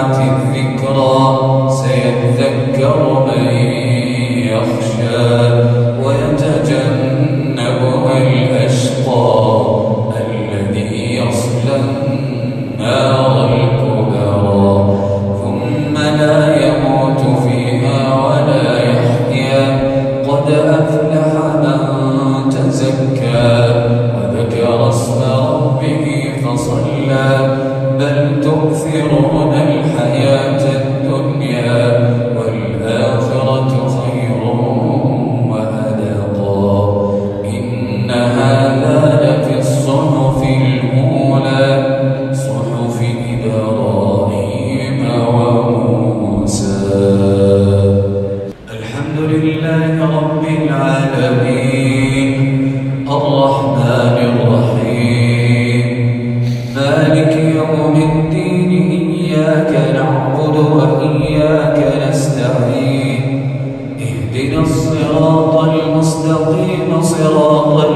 الذكرى سيذكر من صراط المستقيم صراط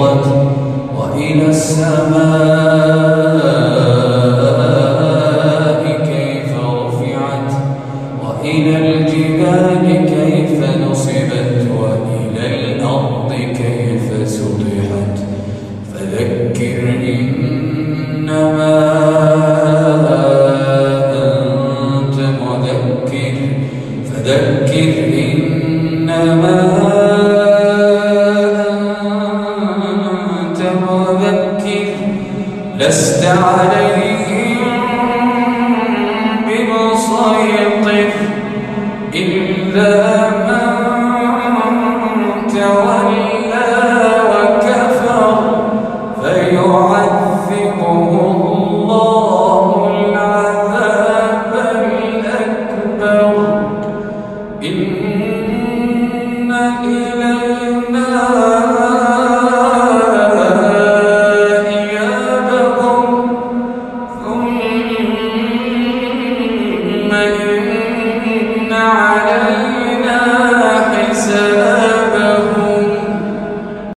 وانشقت وإلى السماء كيف رفعت وإلى الجبال كيف نصبت وإلى الأرض كيف سطحت فذكر إنما أنت مذكر فذكر إنما أنت مذكر